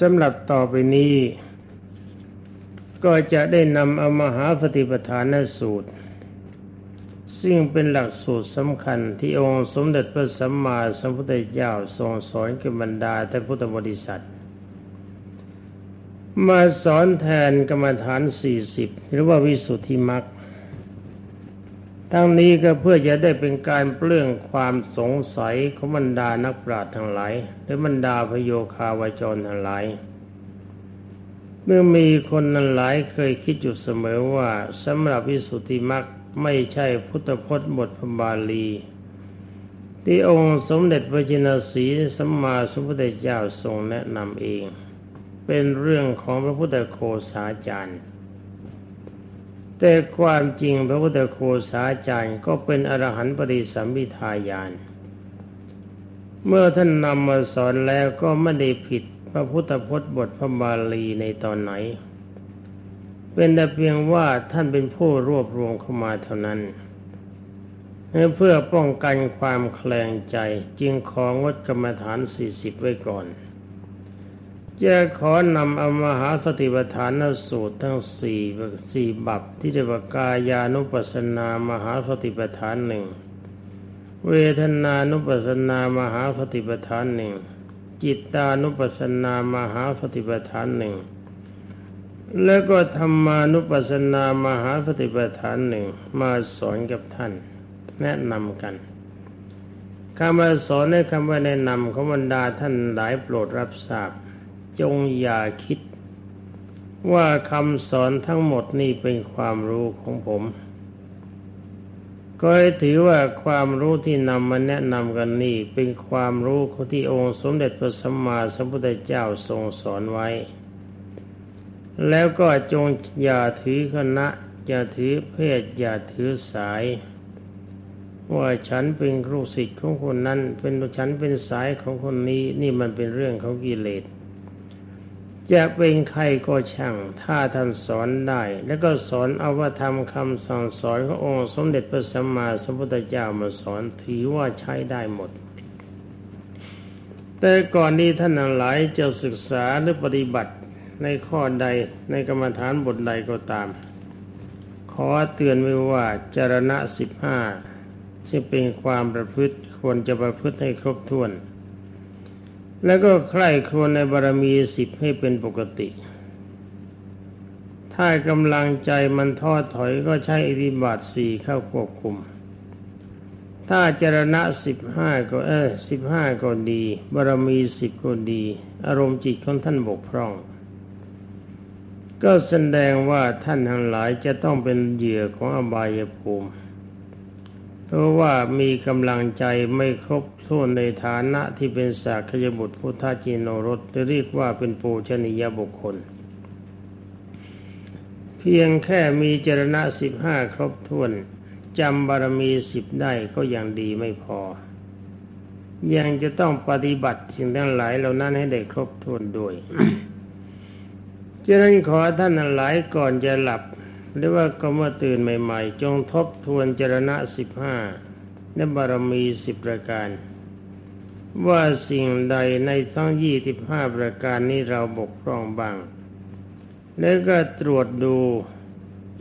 สำหรับต่อไปนี้ ก็จะได้นำเอามหาปฏิปทานสูตร ซึ่งเป็นหลักสูตรสำคัญที่องค์สมเด็จพระสัมมาสัมพุทธเจ้าทรงสอนกับบรรดาท่านพุทธบริษัท มาสอนแทนกรรมฐานสี่สิบหรือว่าวิสุทธิมรรค ทั้งนี้ก็เพื่อจะได้เป็นการเปลื้องความสงสัยของบรรดานักปราชญ์ทั้งหลายและบรรดาพโยคาวจรทั้งหลาย เมื่อมีคนนั้นหลายเคยคิดอยู่เสมอว่าสำหรับวิสุทธิมรรคไม่ใช่พุทธพจน์บทพบาลี ที่องค์สมเด็จพระจินสีสัมมาสัมพุทธเจ้าทรงแนะนำเอง เป็นเรื่องของพระพุทธโคสาจารย์ แต่ความจริงพระพุทธโคสาจารย์ก็เป็นอรหันต์ปริสัมพิทายาน เมื่อท่านนำมาสอนแล้วก็ไม่ได้ผิดพระพุทธพจน์บทพระบาลีในตอนไหน เป็นแต่เพียงว่าท่านเป็นผู้รวบรวมเข้ามาเท่านั้นเพื่อป้องกันความแคลงใจจึงของดกรรมฐานสี่สิบไว้ก่อน จะขอนำเอามหาสติปัฏฐานสูตรทั้งสี่สี่บับที่เรียกว่ากายานุปัสสนามหาสติปัฏฐานหนึ่งเวทนานุปัสสนามหาสติปัฏฐานหนึ่งจิตตานุปัสสนามหาสติปัฏฐานหนึ่งแล้วก็ธรรมานุปัสสนามหาสติปัฏฐานหนึ่งมาสอนกับท่าน แนะนำกันคำมาสอนในคำว่าแนะนำของบรรดาท่านหลายโปรดรับทราบ จงอย่าคิด ว่าคำสอนทั้งหมดนี่เป็นความรู้ของผม ก็ให้ถือว่าความรู้ที่นำมาแนะนำกันนี่เป็นความรู้ของที่องค์สมเด็จพระสัมมาสัมพุทธเจ้าทรงสอนไว้ แล้วก็จงอย่าถือคณะอย่าถือเพศอย่าถือสายว่าฉันเป็นครูศิษย์ของคนนั้น เป็นฉันเป็นสายของคนนี้นี่มันเป็นเรื่องของกิเลส จะเป็นใครก็ช่าง ถ้าท่านสอนได้ แล้วก็สอนเอาว่าทำคำสั่งสอนขององค์สมเด็จพระสัมมาสัมพุทธเจ้ามาสอนถือว่าใช้ได้หมด แต่ก่อนนี้ท่านหลายจะศึกษาหรือปฏิบัติในข้อใดในกรรมฐานบทใดก็ตาม ขอเตือนไว้ว่าจารณะสิบห้าที่เป็นความประพฤติควรจะประพฤติให้ครบถ้วน แล้วก็ใคร่ครวญในบารมีสิบให้เป็นปกติ ถ้ากำลังใจมันท้อถอยก็ใช้อิริบาทสี่เข้าควบคุม ถ้าจรณะสิบห้าก็เออสิบห้าก็ดี บารมีสิบก็ดี อารมณ์จิตของท่านบกพร่อง ก็แสดงว่าท่านทั้งหลายจะต้องเป็นเหยื่อของอบายภูมิ เพราะว่ามีกำลังใจไม่ครบถ้วนในฐานะที่เป็นสากยบุตรพุทธจิโนรสจะเรียกว่าเป็นปูชนียบุคคล เพียงแค่มีเจรณะสิบห้าครบถ้วนจำบารมีสิบได้ก็ยังดีไม่พอ ยังจะต้องปฏิบัติสิ่งทั้งหลายเหล่านั้นให้ได้ครบถ้วนด้วยฉะนั้นขอท่านหลายก่อนจะหลับ หรือว่าก็เมื่อตื่นใหม่ ๆ จงทบทวนเจรณะสิบห้าและบารมีสิบประการ ว่าสิ่งใดในทั้งยี่สิบห้าประการนี้เราบกพร่องบ้าง แล้วก็ตรวจดู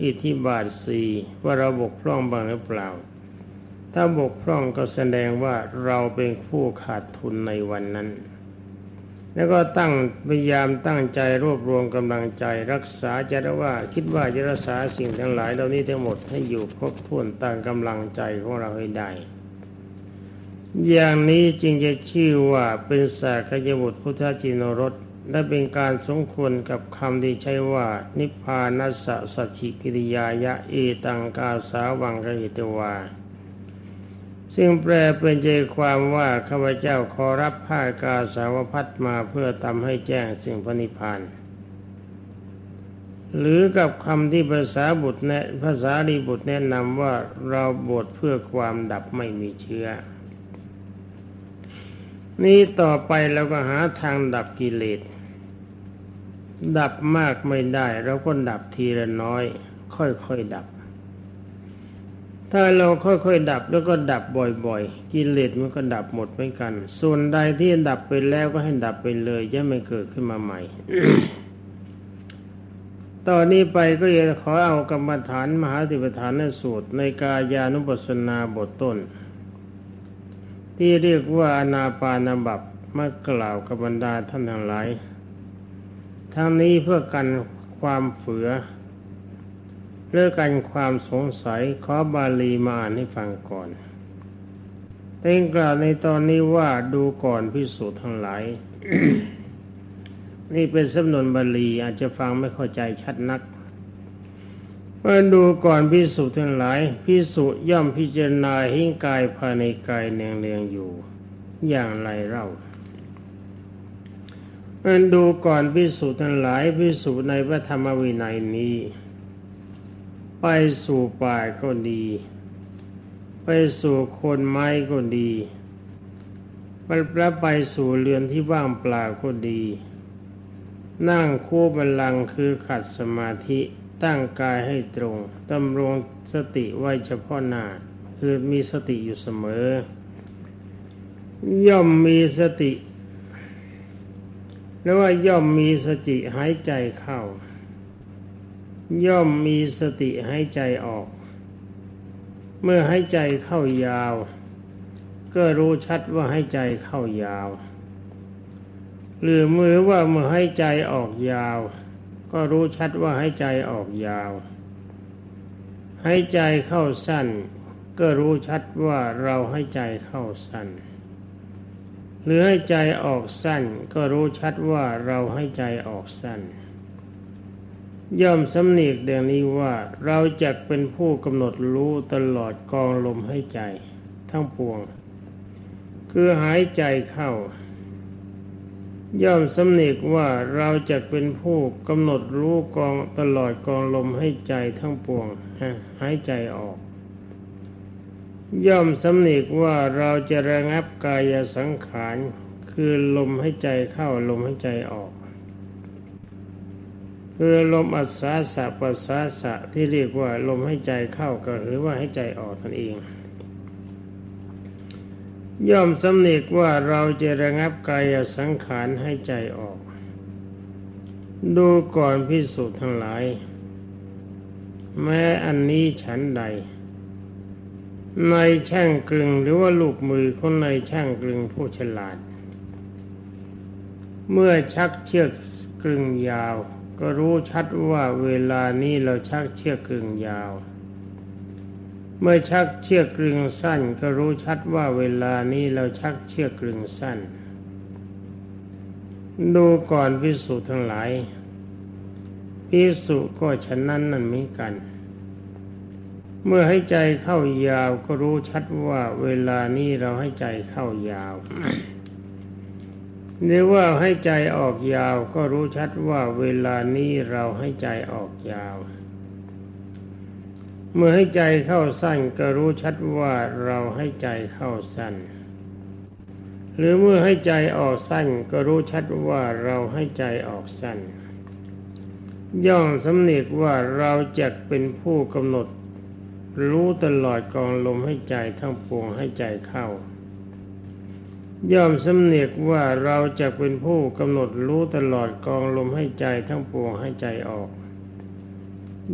อิทธิบาทสี่ว่าเราบกพร่องบ้างหรือเปล่า ถ้าบกพร่องก็แสดงว่าเราเป็นผู้ขาดทุนในวันนั้น แล้วก็ตั้งพยายามตั้งใจรวบรวมกำลังใจ รักษาจะได้ว่า คิดว่าจะรักษาสิ่งทั้งหลายเหล่านี้ทั้งหมดให้อยู่ครบถ้วนตั้งกำลังใจของเราให้ได้ อย่างนี้จึงจะชื่อว่าเป็นสากยบุตรพุทธจินรสและเป็นการสมควรกับคำที่ใช้ว่า นิพพานัสสะชิกิริยายะเอตังกาสาวังกหิตวา ซึ่งแปลเป็นใจความว่าข้าพเจ้าขอรับผ้ากาสาวพัดมาเพื่อทำให้แจ้งสิ่งพระนิพพานหรือกับคำที่ภาษาบุตรแนะภาษาดีบุตรแนะนำว่าเราบวชเพื่อความดับไม่มีเชื้อ นี้ต่อไปเราก็หาทางดับกิเลส ดับมากไม่ได้เราก็ดับทีละน้อย ค่อยๆดับ ถ้าเราค่อยๆดับแล้วก็ดับบ่อยๆ กิเลสมันก็ดับหมดเหมือนกัน ส่วนใดที่ดับไปแล้วก็ให้ดับไปเลยอย่าไม่เกิดขึ้นมาใหม่ ตอนนี้ไปก็จะขอเอากรรมฐานมหาติปฐานสูตร ในกายานุปัสสนาบทต้น ที่เรียกว่าอนาปานบับมากล่าวกับบรรดาท่านทั้งหลายทั้งนี้เพื่อกันความเฝือ เรื่องกันความสงสัยขอบาลีมาอ่านให้ฟังก่อนเต็งกล่าวในตอนนี้ว่าดูก่อนพิสูจน์ทั้งหลาย นี่เป็นสำนวนบาลีอาจจะฟังไม่เข้าใจชัดนักเมื่อดูก่อนพิสูจน์ทั้งหลายพิสูจย่อมพิจารณาหิ้งกายภายในกายเนืองๆอยู่ อย่างไรเล่าเมื่อดูก่อนพิสูจน์ทั้งหลายพิสูจในพระธรรมวินัยนี้ ไปสู่ป่าก็ดี ไปสู่คนไม้ก็ดีไปแล้วไปสู่เรือนที่ว่างเปล่าก็ดี นั่งคู่บัลลังคือขัดสมาธิตั้งกายให้ตรงดำรงสติไว้เฉพาะหน้าคือมีสติอยู่เสมอ ย่อมมีสติแล้วว่าย่อมมีสติหายใจเข้า ย่อมมีสติใหายใจออก เมื่อใหายใจเข้ายาว ก็รู้ชัดว่าใหายใจเข้ายาว หรือมือว่าเมื่อใหายใจออกยาว ก็รู้ชัดว่าใหายใจออกยาว ใหายใจเข้าสั้น ก็รู้ชัดว่าเราใหายใจเข้าสั้น หรือให้ใจออกสั้น ก็รู้ชัดว่าเราให้ใจออกสั้น ย่อมสำเนียกดังนี้ว่าเราจะเป็นผู้กำหนดรู้ตลอดกองลมให้ใจทั้งปวง คือหายใจเข้า ย่อมสำเนียกว่าเราจะเป็นผู้กำหนดรู้กองตลอดกองลมให้ใจทั้งปวงหายใจออก ย่อมสำเนียกว่าเราจะระงับกายสังขารคือลมให้ใจเข้าลมให้ใจออก คือลมอัศาสะปัสสาสะที่เรียกว่าลมให้ใจเข้าก็หรือว่าให้ใจออกนั่นเอง ย่อมสำเนึกว่าเราจะระงับกายสังขารให้ใจออก ดูก่อนพิสูจน์ทั้งหลาย แม้อันนี้ฉันใด ในช่างกลึงหรือว่าลูกมือคนในช่างกลึงผู้ฉลาด เมื่อชักเชือกกลึงยาว ก็รู้ชัดว่าเวลานี้เราชักเชือกกึ่งยาว เมื่อชักเชือกกึ่งสั้น ก็รู้ชัดว่าเวลานี้เราชักเชือกกึ่งสั้น ดูก่อนพิสุทั้งหลายพิสุก็ฉะนั้นนั่นเหมือนกัน เมื่อให้ใจเข้ายาวก็รู้ชัดว่าเวลานี้เราให้ใจเข้ายาว หรือว่าให้ใจออกยาวก็รู้ชัดว่าเวลานี้เราให้ใจออกยาว เมื่อให้ใจเข้าสั้นก็รู้ชัดว่าเราให้ใจเข้าสั้น หรือเมื่อให้ใจออกสั้นก็รู้ชัดว่าเราให้ใจออกสั้น ย่องสำเนีกว่าเราจะเป็นผู้กำหนด รู้ตลอดกองลมให้ใจทั้งปวงให้ใจเข้า ย่อมสำเนียกว่าเราจะเป็นผู้กำหนดรู้ตลอดกองลมให้ใจทั้งปวงให้ใจออก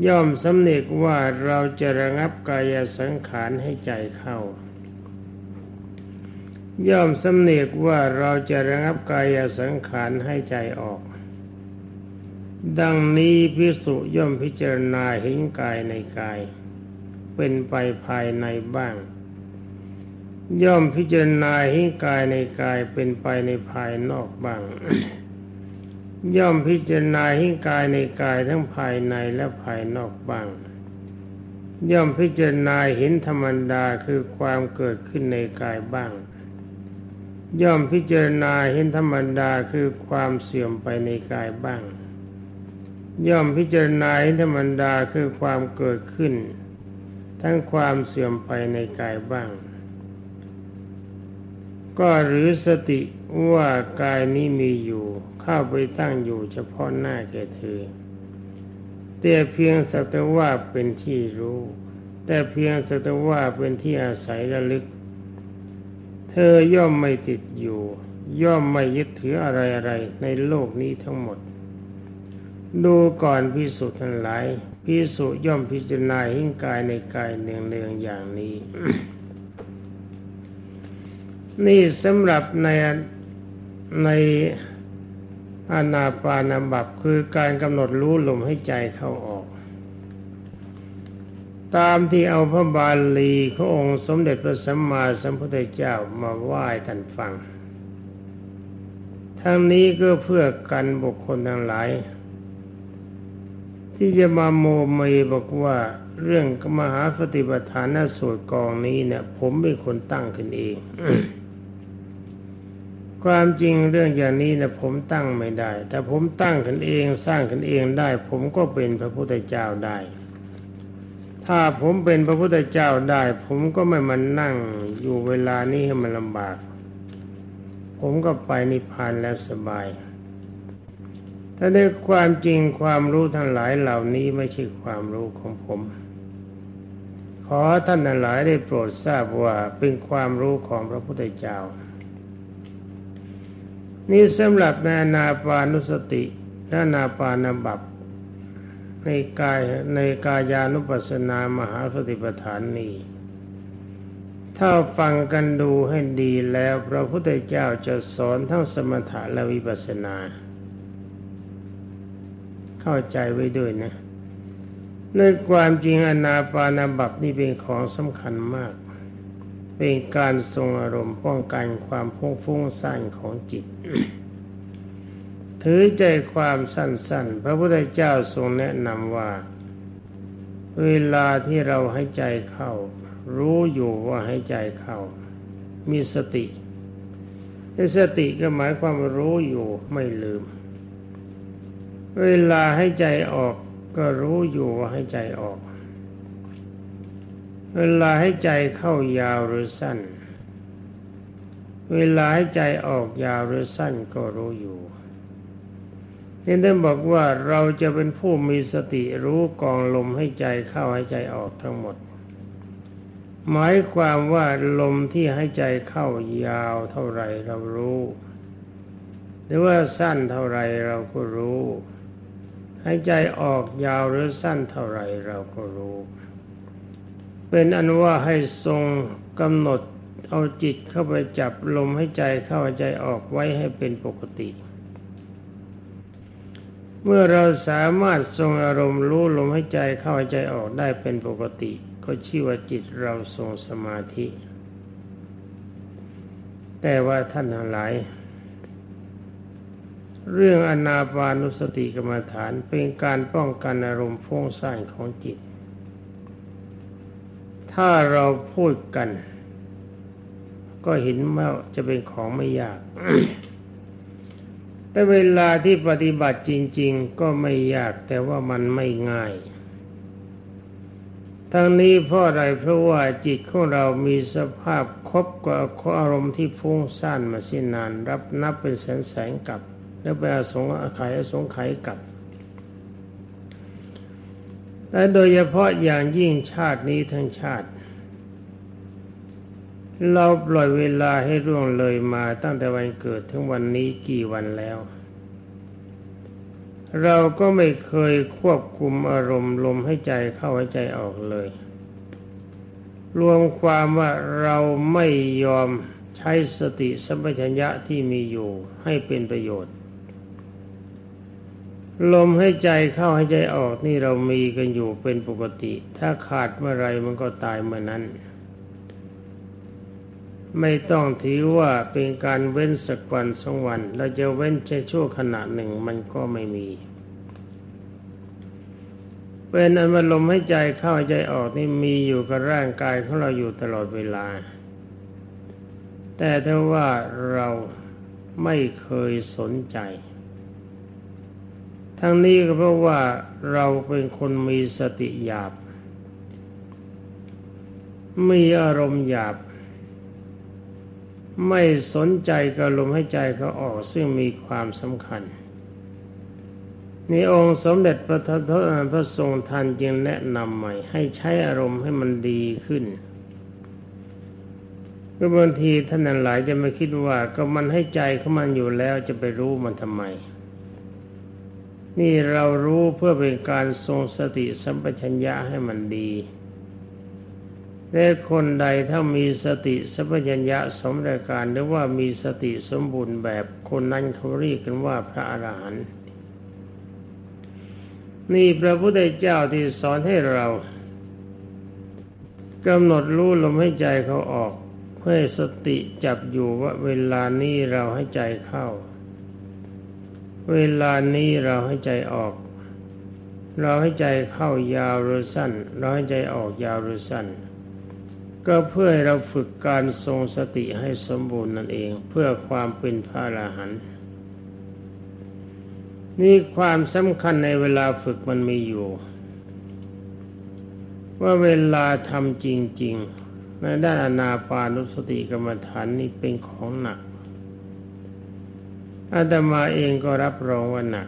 ย่อมสำเนียกว่าเราจะระงับกายสังขารให้ใจเข้า ย่อมสำเนียกว่าเราจะระงับกายสังขารให้ใจออก ดังนี้พิสุย่อมพิจารณาเห็นกายในกาย เป็นไปภายในบ้าง ย่อมพิจารณาให้กายในกายเป็นไปในภายนอกบ้าง ย่อมพิจารณาให้กายในกายทั้งภายในและภายนอกบ้าง ย่อมพิจารณาเห็นธรรมดาคือความเกิดขึ้นในกายบ้าง ย่อมพิจารณาเห็นธรรมดาคือความเสื่อมไปในกายบ้าง ย่อมพิจารณาเห็นธรรมดาคือความเกิดขึ้น ทั้งความเสื่อมไปในกายบ้าง ก็หรือสติว่ากายนี้มีอยู่ เข้าไปตั้งอยู่เฉพาะหน้าแก่เธอแต่เพียงสักแต่ว่าเป็นที่รู้ แต่เพียงสักแต่ว่าเป็นที่อาศัยระลึก เธอย่อมไม่ติดอยู่ ย่อมไม่ยึดถืออะไรอะไรในโลกนี้ทั้งหมด ดูก่อนพิสุทั้งหลายพิสุย่อมพิจารณาหิ้งกายในกายเนืองเนืองอย่างนี้ นี่สำหรับในในอานาปานบับคือการกำหนดรู้ลมให้ใจเข้าออก ตามที่เอาพระบาลีขององค์สมเด็จพระสัมมาสัมพุทธเจ้ามาไหว้ท่านฟัง ทั้งนี้ก็เพื่อกันบุคคลทั้งหลาย ที่จะมาโมเมบอกว่าเรื่องมหาปฏิปทานสูตรกองนี้เนี่ยผมเป็นคนตั้งขึ้นเอง ความจริงเรื่องอย่างนี้นะผมตั้งไม่ได้ แต่ผมตั้งขึ้นเองสร้างขึ้นเองได้ ผมก็เป็นพระพุทธเจ้าได้ ถ้าผมเป็นพระพุทธเจ้าได้ ผมก็ไม่มานั่งอยู่เวลานี้ให้มันลำบาก ผมก็ไปนิพพานแล้วสบายถ้าในความจริงความรู้ทั้งหลายเหล่านี้ไม่ใช่ความรู้ของผม ขอท่านทั้งหลายได้โปรดทราบว่าเป็นความรู้ของพระพุทธเจ้า นี่สำหรับในนาปานุสติและนาปานบับในกายในกายานุปัสสนามหาสติปัฏฐานนี้ถ้าฟังกันดูให้ดีแล้วพระพุทธเจ้าจะสอนทั้งสมถะและวิปัสสนา เข้าใจไว้ด้วยนะในความจริงอนาปานาบับนี่เป็นของสำคัญมาก เป็นการทรงอารมณ์ป้องกันความพุ่งฟุ้งซ่านของจิต ถือใจความสั้นๆ พระพุทธเจ้าทรงแนะนำว่า เวลาที่เราให้ใจเข้า รู้อยู่ว่าให้ใจเข้า มีสติในสติก็หมายความรู้อยู่ไม่ลืม เวลาให้ใจออกก็รู้อยู่ว่าให้ใจออก เวลาให้ใจเข้ายาวหรือสั้น เวลาให้ใจออกยาวหรือสั้นก็รู้อยู่นี่ท่านบอกว่าเราจะเป็นผู้มีสติรู้กองลมให้ใจเข้าให้ใจออกทั้งหมด หมายความว่าลมที่ให้ใจเข้ายาวเท่าไรเรารู้ หรือว่าสั้นเท่าไรเราก็รู้ ให้ใจออกยาวหรือสั้นเท่าไรเราก็รู้ เป็นอันว่าให้ทรงกำหนดเอาจิตเข้าไปจับลมให้ใจเข้าใจออกไว้ให้เป็นปกติ เมื่อเราสามารถทรงอารมณ์รู้ลมให้ใจเข้าใจออกได้เป็นปกติ ก็ชื่อว่าจิตเราทรงสมาธิ แต่ว่าท่านทั้งหลาย เรื่องอนาปานุสติกรรมฐานเป็นการป้องกันอารมณ์ฟุ้งซ่านของจิต ถ้าเราพูดกัน ก็เห็นว่าจะเป็นของไม่ยาก แต่เวลาที่ปฏิบัติจริง ๆ ก็ไม่ยากแต่ว่ามันไม่ง่าย ทั้งนี้เพราะอะไรเพราะว่าจิตของเรามีสภาพครบกับอารมณ์ที่ฟุ้งซ่านมาสิ้นนาน รับนับเป็นแสนแสนกับ แล้วไปอสงอาขัยอสงไขยกับ และโดยเฉพาะอย่างยิ่งชาตินี้ทั้งชาติ เราปล่อยเวลาให้ร่วงเลยมาตั้งแต่วันเกิดถึงวันนี้กี่วันแล้ว เราก็ไม่เคยควบคุมอารมณ์ลมให้ใจเข้าให้ใจออกเลย รวมความว่าเราไม่ยอมใช้สติสัมปชัญญะที่มีอยู่ให้เป็นประโยชน์ ลมให้ใจเข้าให้ใจออกนี่เรามีกันอยู่เป็นปกติ ถ้าขาดเมื่อไรมันก็ตายเมื่อนั้น ไม่ต้องถือว่าเป็นการเว้นสักวันสองวัน เราจะเว้นแค่ชั่วขณะหนึ่งมันก็ไม่มีเป็นอันว่าลมให้ใจเข้าใจออกนี่มีอยู่กับร่างกายของเราอยู่ตลอดเวลา แต่ถ้าว่าเราไม่เคยสนใจ ทั้งนี้ก็เพราะว่าเราเป็นคนมีสติหยาบ มีอารมณ์หยาบ ไม่สนใจกับลมให้ใจเขาออกซึ่งมีความสำคัญนี่องค์สมเด็จพระทศพระทรงทันจึงแนะนำใหม่ ให้ใช้อารมณ์ให้มันดีขึ้นก็บางทีท่านหลายจะไม่คิดว่าก็มันให้ใจเขามันอยู่แล้วจะไปรู้มันทำไม นี่เรารู้เพื่อเป็นการทรงสติสัมปชัญญะให้มันดีและคนใดถ้ามีสติสัมปชัญญะสมรายการหรือว่ามีสติสมบูรณ์แบบคนนั้นเขาเรียกกันว่าพระอรหันต์นี่พระพุทธเจ้าที่สอนให้เรากำหนดรู้ลมให้ใจเขาออก เพื่อสติจับอยู่ว่าเวลานี้เราให้ใจเข้า เวลานี้เราให้ใจออก เราให้ใจเข้ายาวหรือสั้น เราให้ใจออกยาวหรือสั้น ก็เพื่อให้เราฝึกการทรงสติให้สมบูรณ์นั่นเอง เพื่อความเป็นพระอรหันต์นี่ความสำคัญในเวลาฝึกมันมีอยู่ ว่าเวลาทำจริง ๆ ในด้านอนาปานุสติกรรมฐานนี่เป็นของหนัก อาตมาเองก็รับรองว่าหนัก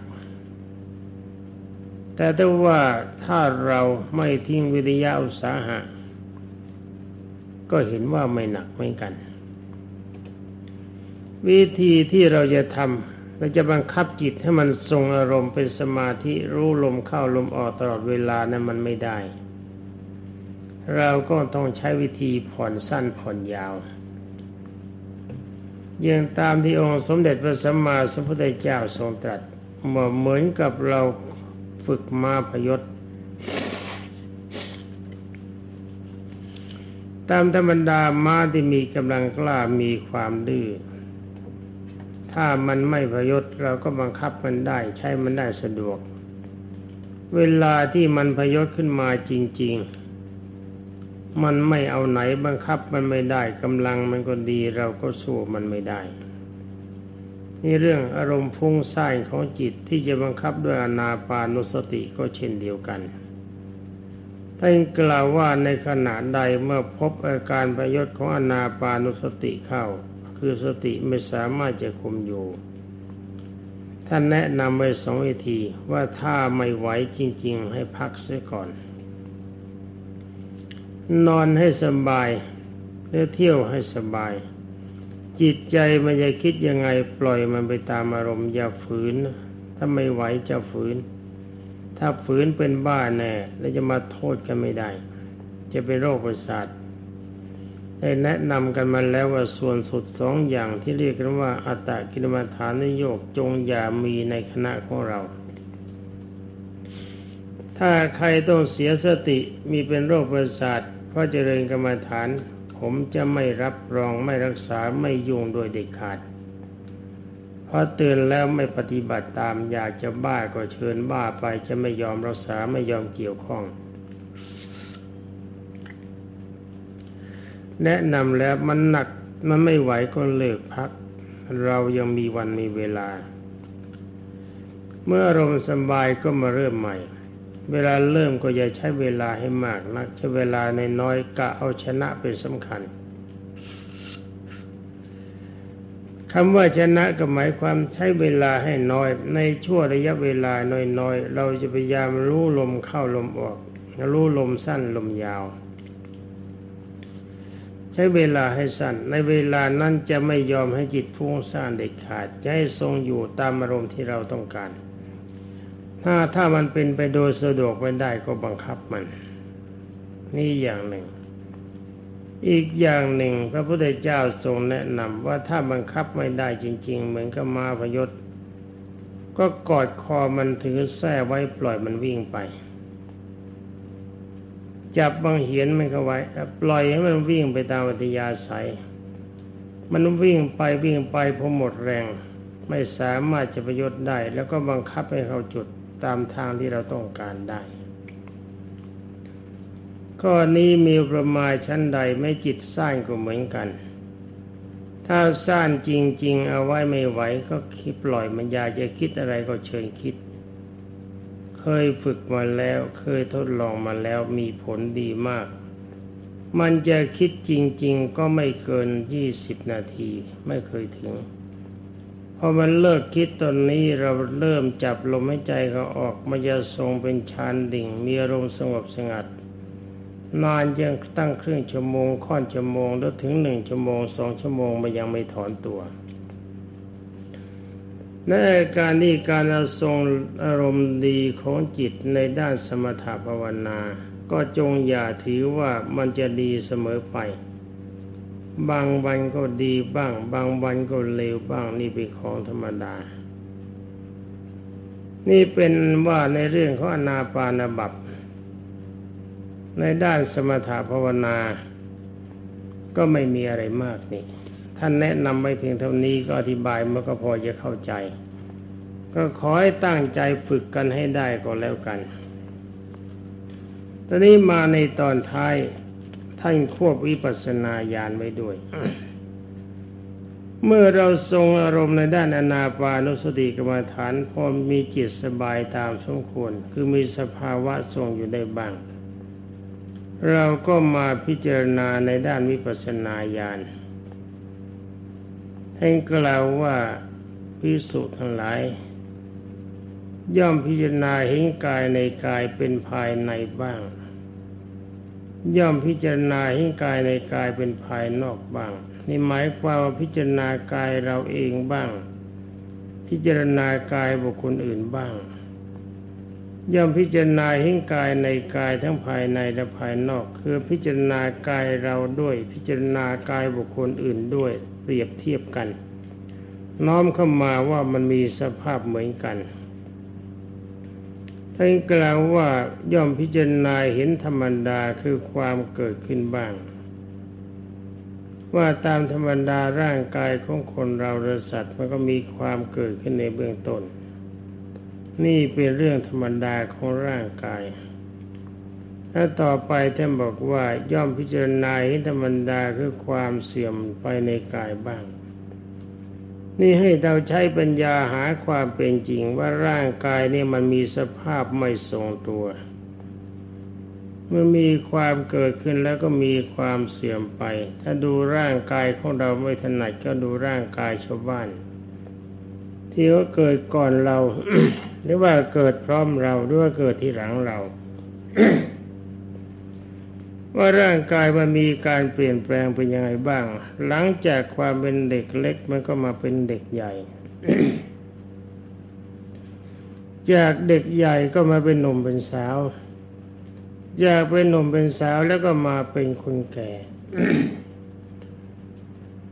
แต่ถ้าว่าถ้าเราไม่ทิ้งวิทยาอุตสาหะ ก็เห็นว่าไม่หนักเหมือนกัน วิธีที่เราจะทำเราจะบังคับจิตให้มันทรงอารมณ์เป็นสมาธิรู้ลมเข้าลมออกตลอดเวลานะั้นมันไม่ได้ เราก็ต้องใช้วิธีผ่อนสั้นผ่อนยาว ย่างตามที่องค์สมเด็จพระสัมมาสัมพุทธเจ้าทรงตรัสเหมือนกับเราฝึกมาพยศ ตามธรรมดาม้าที่มีกำลังกล้ามีความดื้อ ถ้ามันไม่พยศเราก็บังคับมันได้ใช้มันได้สะดวก เวลาที่มันพยศขึ้นมาจริงๆ มันไม่เอาไหนบังคับมันไม่ได้กำลังมันก็ดีเราก็สู้มันไม่ได้ นี่เรื่องอารมณ์ฟุ้งซ่านของจิตที่จะบังคับด้วยอนาปานุสติก็เช่นเดียวกันท่านกล่าวว่าในขณะใดเมื่อพบอาการประยศของอนาปานุสติเข้า คือสติไม่สามารถจะคุมอยู่ ท่านแนะนำไว้สองวิธีว่าถ้าไม่ไหวจริง ๆ ให้พักเสียก่อน นอนให้สบายหรือเที่ยวให้สบาย จิตใจมันจะคิดยังไงปล่อยมันไปตามอารมณ์อย่าฝืน ถ้าไม่ไหวจะฝืน ถ้าฝืนเป็นบ้าแน่แล้วจะมาโทษกันไม่ได้ จะเป็นโรคประสาทได้แนะนำกันมาแล้วว่าส่วนสุดสองอย่างที่เรียกกันว่าอัตตกิลมัฐานนโยกจงอย่ามีในคณะของเรา ถ้าใครต้องเสียสติมีเป็นโรคประสาท ราะเจริญกรรมฐาน ผมจะไม่รับรองไม่รักษาไม่ยุ่งโดยเด็ดขาดเพราะเตือนแล้วไม่ปฏิบัติตามอยากจะบ้าก็เชิญบ้าไปจะไม่ยอมรักษาไม่ยอมเกี่ยวข้อง แนะนำแล้วมันหนักมันไม่ไหวก็เลิกพัก เรายังมีวันมีเวลา เมื่ออารมณ์สบายก็มาเริ่มใหม่ เวลาเริ่มก็อย่าใช้เวลาให้มากนักใช้เวลาในน้อยกะเอาชนะเป็นสำคัญคำว่าชนะก็หมายความใช้เวลาให้น้อย ในช่วงระยะเวลาน้อยๆ เราจะพยายามรู้ลมเข้าลมออก รู้ลมสั้นลมยาว ใช้เวลาให้สั้น ในเวลานั้นจะไม่ยอมให้จิตฟุ้งซ่านเด็ดขาดจะให้ทรงอยู่ตามอารมณ์ที่เราต้องการ ถ้าถ้ามันเป็นไปโดยสะดวกไม่ได้ก็บังคับมัน นี่อย่างหนึ่ง อีกอย่างหนึ่ง พระพุทธเจ้าทรงแนะนำว่าถ้าบังคับไม่ได้จริง ๆ เหมือนกับมาพยศก็กอดคอมันถือแส้ไว้ปล่อยมันวิ่งไป จับบางเหียนมันก็ไว้ ปล่อยให้มันวิ่งไปตามวิทยาศัย มันวิ่งไปวิ่งไปพอหมดแรง ไม่สามารถจะประโยชน์ได้ แล้วก็บังคับให้เขาจุด ตามทางที่เราต้องการได้ข้อนี้มีประมาณชั้นใดไม่จิตสร้างก็เหมือนกัน ถ้าสร้างจริง ๆ เอาไว้ไม่ไหวก็คิดปล่อยมันอยากจะคิดอะไรก็เชิญคิด เคยฝึกมาแล้ว เคยทดลองมาแล้วมีผลดีมาก มันจะคิดจริง ๆ ก็ไม่เกินยี่สิบนาทีไม่เคยถึง พอมันเลิกคิดตอนนี้เราเริ่มจับลมหายใจเขาออกมันจะทรงเป็นฌานดิ่ง มีอารมณ์สงบสงัด นานยังตั้งครึ่งชั่วโมงค่อนชั่วโมงแล้วถึงหนึ่งชั่วโมงสองชั่วโมงมันยังไม่ถอนตัวในการนี้การทรงอารมณ์ดีของจิตในด้านสมถภาวนา ก็จงอย่าถือว่ามันจะดีเสมอไป บางวันก็ดีบ้าง บางวันก็เลวบ้างนี่เป็นของธรรมดา นี่เป็นว่าในเรื่องของอนาปานบับในด้านสมถภาวนา ก็ไม่มีอะไรมากนี่ ท่านแนะนำไว้เพียงเท่านี้ก็อธิบายมันก็พอจะเข้าใจ ก็ขอให้ตั้งใจฝึกกันให้ได้ก็แล้วกัน ตอนนี้มาในตอนท้าย ท่านควบวิปัสสนาญาณไว้ด้วย เมื่อเราทรงอารมณ์ในด้านอนาปานุสติกรรมฐานพอมีจิตสบายตามสมควร คือมีสภาวะทรงอยู่ได้บ้าง เราก็มาพิจารณาในด้านวิปัสสนาญาณท่านกล่าวว่าพิสุทั้งหลาย ย่อมพิจารณาเห็นกายในกายเป็นภายในบ้าง ย่อมพิจารณาเห็นกายในกายเป็นภายนอกบ้าง นี่หมายความว่าพิจารณากายเราเองบ้าง พิจารณากายบุคคลอื่นบ้าง ย่อมพิจารณาเห็นกายในกายทั้งภายในและภายนอก คือพิจารณากายเราด้วย พิจารณากายบุคคลอื่นด้วย เปรียบเทียบกัน น้อมเข้ามาว่ามันมีสภาพเหมือนกัน ท่านกล่าวว่าย่อมพิจารณาเห็นธรรมดาคือความเกิดขึ้นบ้าง ว่าตามธรรมดาร่างกายของคนเราระสัตว์มันก็มีความเกิดขึ้นในเบื้องต้น นี่เป็นเรื่องธรรมดาของร่างกายถ้าต่อไปท่านบอกว่าย่อมพิจารณาเห็นธรรมดาคือความเสื่อมไปในกายบ้าง นี่ให้เราใช้ปัญญาหาความเป็นจริงว่าร่างกายนี่มันมีสภาพไม่ทรงตัว เมื่อมีความเกิดขึ้นแล้วก็มีความเสื่อมไป ถ้าดูร่างกายของเราไม่ถนัดก็ดูร่างกายชาวบ้าน ที่เขาเกิดก่อนเรา หรือว่าเกิดพร้อมเราหรือว่าเกิดที่หลังเรา ว่าร่างกายมันมีการเปลี่ยนแปลงเป็นยังไงบ้าง หลังจากความเป็นเด็กเล็กมันก็มาเป็นเด็กใหญ่ จากเด็กใหญ่ก็มาเป็นหนุ่มเป็นสาวจากเป็นหนุ่มเป็นสาวแล้วก็มาเป็นคนแก่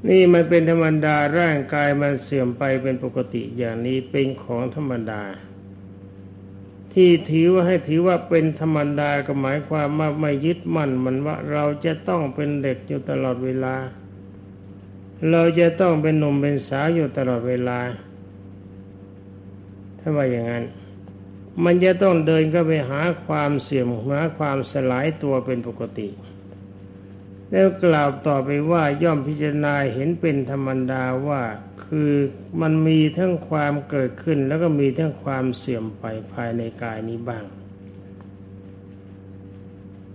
นี่มันเป็นธรรมดาร่างกายมันเสื่อมไปเป็นปกติอย่างนี้เป็นของธรรมดา ที่ถือว่าให้ถือว่าเป็นธรรมดาก็หมายความว่าไม่ยึดมั่นมันว่าเราจะต้องเป็นเด็กอยู่ตลอดเวลา เราจะต้องเป็นหนุ่มเป็นสาวอยู่ตลอดเวลา ถ้าว่าอย่างนั้น มันจะต้องเดินก็ไปหาความเสื่อมหาความสลายตัวเป็นปกติ แล้วกล่าวต่อไปว่าย่อมพิจารณาเห็นเป็นธรรมดาว่าคือมันมีทั้งความเกิดขึ้น แล้วก็มีทั้งความเสื่อมไปภายในกายนี้บ้าง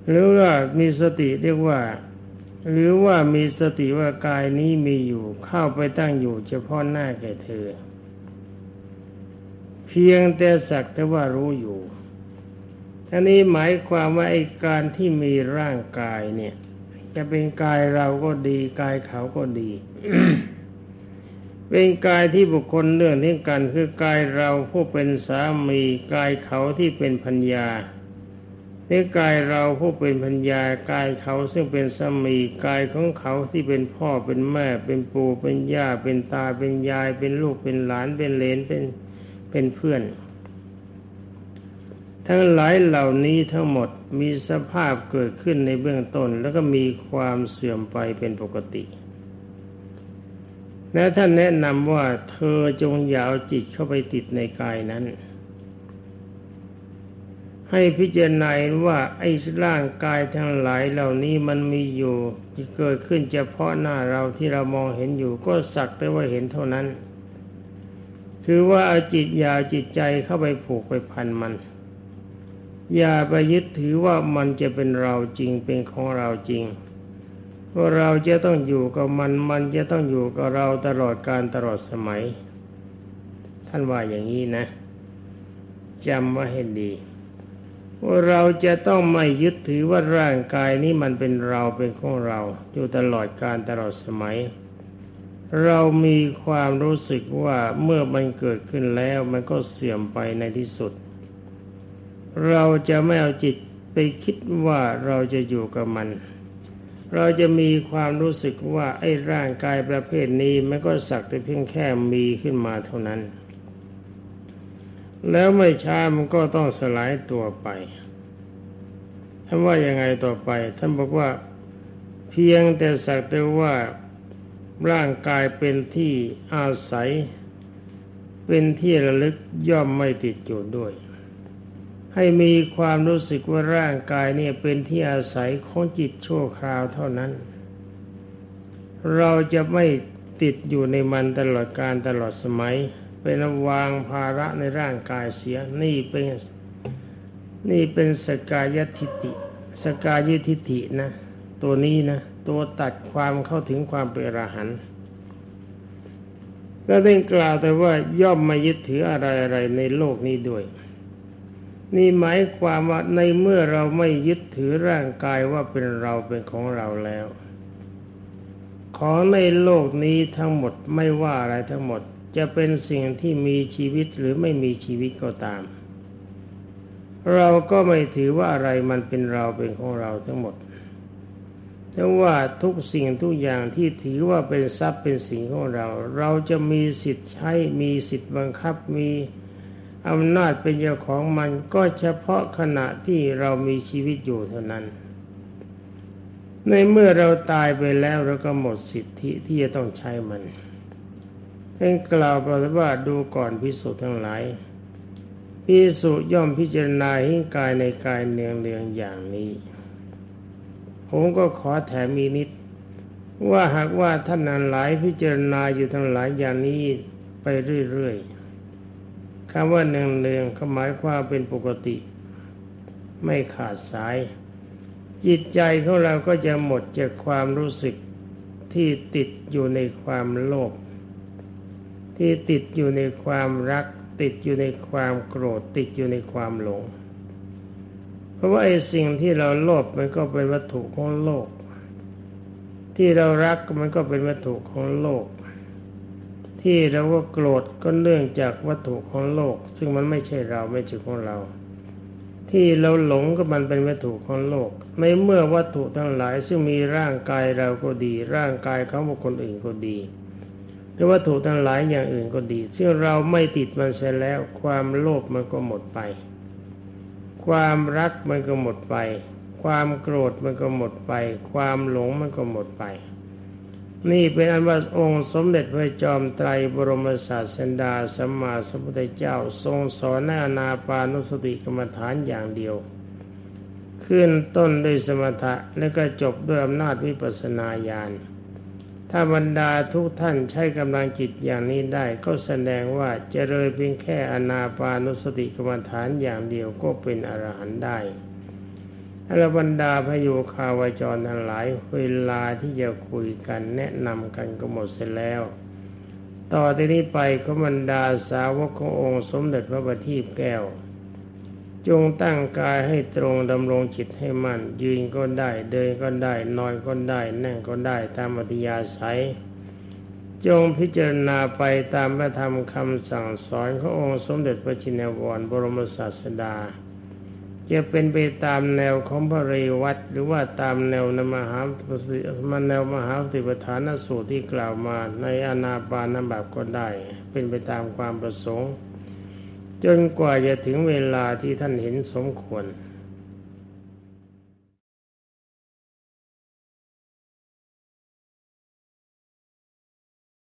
หรือว่ามีสติเรียกว่า หรือว่ามีสติว่ากายนี้มีอยู่เข้าไปตั้งอยู่เฉพาะหน้าแก่เธอ เพียงแต่สักแต่ว่ารู้อยู่ท่านี้หมายความว่าไอ้การที่มีร่างกายเนี่ย จะเป็นกายเราก็ดี กายเขาก็ดี เป็นกายที่บุคคลเรื่องนี้กัน คือกายเราผู้เป็นสามีกายเขาที่เป็นพัญญานี่กายเราผู้เป็นพัญญากายเขาซึ่งเป็นสามีกายของเขาที่เป็นพ่อเป็นแม่ เป็นปู่เป็นย่าเป็นตาเป็นยาย เป็นลูกเป็นหลานเป็นเลนเป็นเป็นเพื่อน ทั้งหลายเหล่านี้ทั้งหมดมีสภาพเกิดขึ้นในเบื้องต้น แล้วก็มีความเสื่อมไปเป็นปกติ และท่านแนะนำว่าเธอจงยาเอาจิตเข้าไปติดในกายนั้น ให้พิจารณาว่าไอ้ร่างกายทั้งหลายเหล่านี้มันมีอยู่ที่เกิดขึ้นเฉพาะหน้าเราที่เรามองเห็นอยู่ก็สักแต่ว่าเห็นเท่านั้น คือว่าเอาจิตย่าจิตใจเข้าไปผูกไปพันมัน อย่าไปยึดถือว่ามันจะเป็นเราจริงเป็นของเราจริงว่าเราจะต้องอยู่กับมันมันจะต้องอยู่กับเราตลอดการตลอดสมัย ท่านว่าอย่างนี้นะจำไว้ให้ดีว่าเราจะต้องไม่ยึดถือว่าร่างกายนี้มันเป็นเราเป็นของเรา อยู่ตลอดการตลอดสมัย เรามีความรู้สึกว่าเมื่อมันเกิดขึ้นแล้วมันก็เสื่อมไปในที่สุด เราจะไม่เอาจิตไปคิดว่าเราจะอยู่กับมัน เราจะมีความรู้สึกว่าไอ้ร่างกายประเภทนี้มันก็สักแต่เพียงแค่มีขึ้นมาเท่านั้น แล้วไม่ช้ามันก็ต้องสลายตัวไปท่านว่ายังไงต่อไป ท่านบอกว่าเพียงแต่สักแต่ว่าร่างกายเป็นที่อาศัย เป็นที่ระลึกย่อมไม่ติดอยู่ด้วย ให้มีความรู้สึกว่าร่างกายเนี่ยเป็นที่อาศัยของจิตชั่วคราวเท่านั้น เราจะไม่ติดอยู่ในมันตลอดการตลอดสมัย เป็นวางภาระในร่างกายเสียนี่เป็นนี่เป็นสกายทิฏฐิสกายทิฏฐินะ ตัวนี้นะ ตัวตัดความเข้าถึงความเป็นอรหันต์ก็ได้กล่าวแต่ว่าย่อมมายึดถืออะไรอะไรในโลกนี้ด้วย นี่หมายความว่าในเมื่อเราไม่ยึดถือร่างกายว่าเป็นเราเป็นของเราแล้ว ของในโลกนี้ทั้งหมดไม่ว่าอะไรทั้งหมด จะเป็นสิ่งที่มีชีวิตหรือไม่มีชีวิตก็ตาม เราก็ไม่ถือว่าอะไรมันเป็นเราเป็นของเราทั้งหมดแต่ว่าทุกสิ่งทุกอย่างที่ถือว่าเป็นทรัพย์เป็นสิ่งของเรา เราจะมีสิทธิ์ใช้มีสิทธิ์บังคับมี อำนาจเป็นเจ้าของมันก็เฉพาะขณะที่เรามีชีวิตอยู่เท่านั้น ในเมื่อเราตายไปแล้วเราก็หมดสิทธิที่จะต้องใช้มันเป็นกล่าวไปว่าดูก่อนพิสุทั้งหลายพิสุย่อมพิจารณาหิ้งกายในกายเนืองเรืองอย่างนี้ ผมก็ขอแถมมีนิด ว่าหากว่าท่านนั้นหลายพิจารณาอยู่ทั้งหลายอย่างนี้ไปเรื่อยๆ คำว่าเนืองเนืองหมายความเป็นปกติ ไม่ขาดสาย จิตใจของเราก็จะหมดจากความรู้สึกที่ติดอยู่ในความโลภที่ติดอยู่ในความรัก ติดอยู่ในความโกรธ ติดอยู่ในความหลง เพราะว่าไอ้สิ่งที่เราโลภมันก็เป็นวัตถุของโลก ที่เรารักมันก็เป็นวัตถุของโลก ที่เราว่าโกรธก็เนื่องจากวัตถุของโลก ซึ่งมันไม่ใช่เราไม่ใช่ของเรา ที่เราหลงก็มันเป็นวัตถุของโลก ในเมื่อวัตถุทั้งหลาย ซึ่งมีร่างกายเราก็ดี ร่างกายเขาบุคคลอื่นก็ดีหรือวัตถุทั้งหลายอย่างอื่นก็ดีซึ่งเราไม่ติดมันเสียแล้ว ความโลภมันก็หมดไป ความรักมันก็หมดไป ความโกรธมันก็หมดไป ความหลงมันก็หมดไป นี่เป็นอันว่าองค์สมเด็จพระจอมไตรบรมศาสดาสัมมาสัมพุทธเจ้า ทรงสอนในอนาปานุสติกรรมฐานอย่างเดียว ขึ้นต้นด้วยสมถะแล้วก็จบด้วยอำนาจวิปัสสนาญาณถ้าบรรดาทุกท่านใช้กำลังจิตอย่างนี้ได้ ก็แสดงว่าจะเลยเพียงแค่อนาปานุสติกรรมฐานอย่างเดียวก็เป็นอรหันต์ได้ อรบรรดาพยุคาวจรทั้งหลาย เวลาที่จะคุยกันแนะนำกันก็หมดเสร็จแล้ว ต่อที่นี้ไปก็บรรดาสาวกขององค์สมเด็จพระบัณฑิตแก้ว จงตั้งกายให้ตรงดำรงจิตให้มั่น ยืนก็ได้เดินก็ได้ นอนก็ได้ นั่งก็ได้ตามอัธยาศัยจงพิจารณาไปตามพระธรรมคำสั่งสอนขององค์สมเด็จพระจินวรบรมศาสดา จะเป็นไปตามแนวของพระเรวัตหรือว่าตามแนวนมหามันแนวมหาปฏิปทานสูตรที่กล่าวมาในอนาปานแบบก็ได้ เป็นไปตามความประสงค์ จนกว่าจะถึงเวลาที่ท่านเห็นสมควร